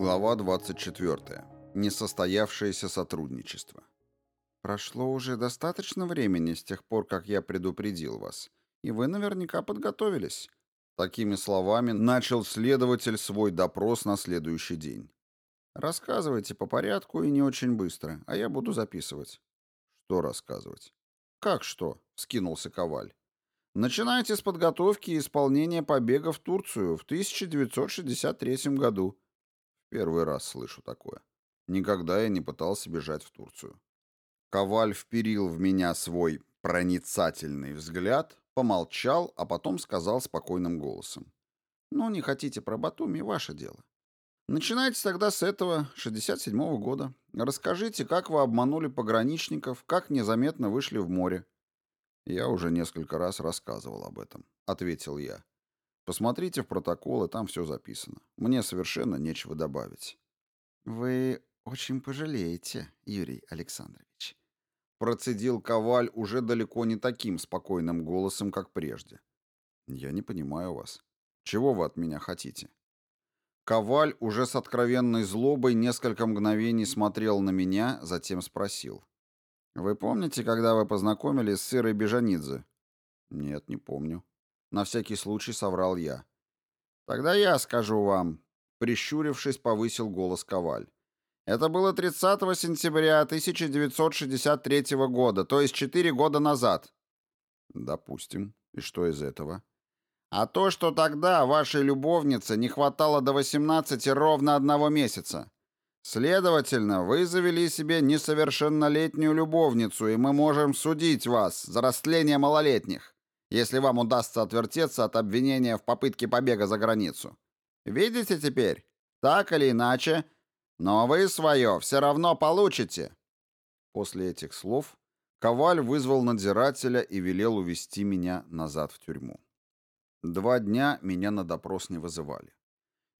Глава 24. Несостоявшееся сотрудничество. Прошло уже достаточно времени с тех пор, как я предупредил вас, и вы наверняка подготовились. Такими словами начал следователь свой допрос на следующий день. Рассказывайте по порядку и не очень быстро, а я буду записывать. Что рассказывать? Как что? Скинулся Коваль. Начинайте с подготовки и исполнения побега в Турцию в 1963 году. Первый раз слышу такое. Никогда я не пытался бежать в Турцию. Коваль вперил в меня свой проницательный взгляд, помолчал, а потом сказал спокойным голосом. «Ну, не хотите про Батуми, ваше дело. Начинайте тогда с этого, 67-го года. Расскажите, как вы обманули пограничников, как незаметно вышли в море». «Я уже несколько раз рассказывал об этом», — ответил я. Посмотрите в протоколы, там все записано. Мне совершенно нечего добавить. Вы очень пожалеете, Юрий Александрович. Процедил Коваль уже далеко не таким спокойным голосом, как прежде. Я не понимаю вас. Чего вы от меня хотите? Коваль уже с откровенной злобой несколько мгновений смотрел на меня, затем спросил. «Вы помните, когда вы познакомились с Ирой Бежанидзе?» «Нет, не помню». На всякий случай соврал я. Тогда я скажу вам, прищурившись, повысил голос Коваль. Это было 30 сентября 1963 года, то есть 4 года назад. Допустим. И что из этого? А то, что тогда вашей любовнице не хватало до 18 ровно одного месяца. Следовательно, вы завели себе несовершеннолетнюю любовницу, и мы можем судить вас за растление малолетних если вам удастся отвертеться от обвинения в попытке побега за границу. Видите теперь? Так или иначе, но вы свое все равно получите». После этих слов Коваль вызвал надзирателя и велел увести меня назад в тюрьму. Два дня меня на допрос не вызывали.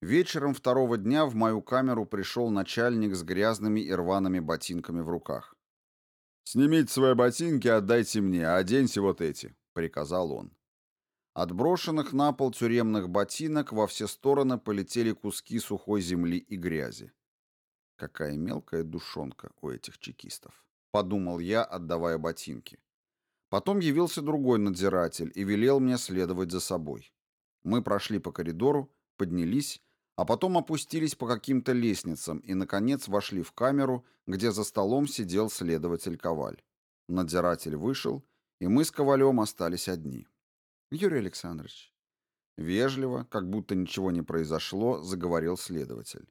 Вечером второго дня в мою камеру пришел начальник с грязными и рваными ботинками в руках. «Снимите свои ботинки, отдайте мне, а оденьте вот эти», — приказал он. От брошенных на пол тюремных ботинок во все стороны полетели куски сухой земли и грязи. Какая мелкая душонка у этих чекистов, подумал я, отдавая ботинки. Потом явился другой надзиратель и велел мне следовать за собой. Мы прошли по коридору, поднялись, а потом опустились по каким-то лестницам и, наконец, вошли в камеру, где за столом сидел следователь Коваль. Надзиратель вышел и мы с Ковалем остались одни. Юрий Александрович. Вежливо, как будто ничего не произошло, заговорил следователь.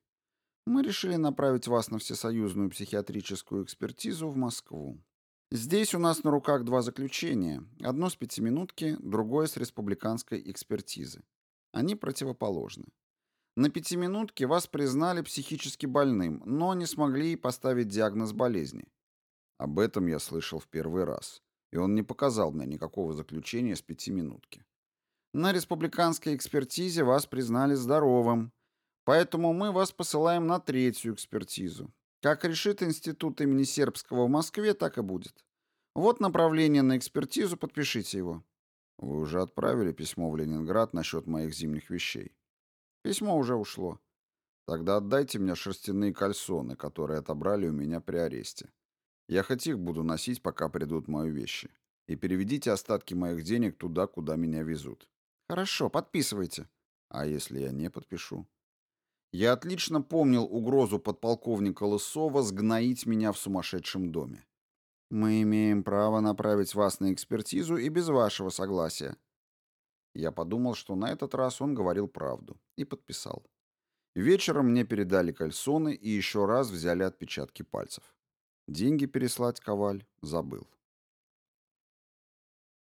Мы решили направить вас на всесоюзную психиатрическую экспертизу в Москву. Здесь у нас на руках два заключения. Одно с пятиминутки, другое с республиканской экспертизы. Они противоположны. На пятиминутке вас признали психически больным, но не смогли поставить диагноз болезни. Об этом я слышал в первый раз и он не показал мне никакого заключения с пятиминутки. На республиканской экспертизе вас признали здоровым, поэтому мы вас посылаем на третью экспертизу. Как решит институт имени Сербского в Москве, так и будет. Вот направление на экспертизу, подпишите его. Вы уже отправили письмо в Ленинград насчет моих зимних вещей. Письмо уже ушло. Тогда отдайте мне шерстяные кальсоны, которые отобрали у меня при аресте. Я хоть их буду носить, пока придут мои вещи. И переведите остатки моих денег туда, куда меня везут. Хорошо, подписывайте. А если я не подпишу? Я отлично помнил угрозу подполковника Лысова сгноить меня в сумасшедшем доме. Мы имеем право направить вас на экспертизу и без вашего согласия. Я подумал, что на этот раз он говорил правду, и подписал. Вечером мне передали кальсоны и еще раз взяли отпечатки пальцев. Деньги переслать Коваль забыл.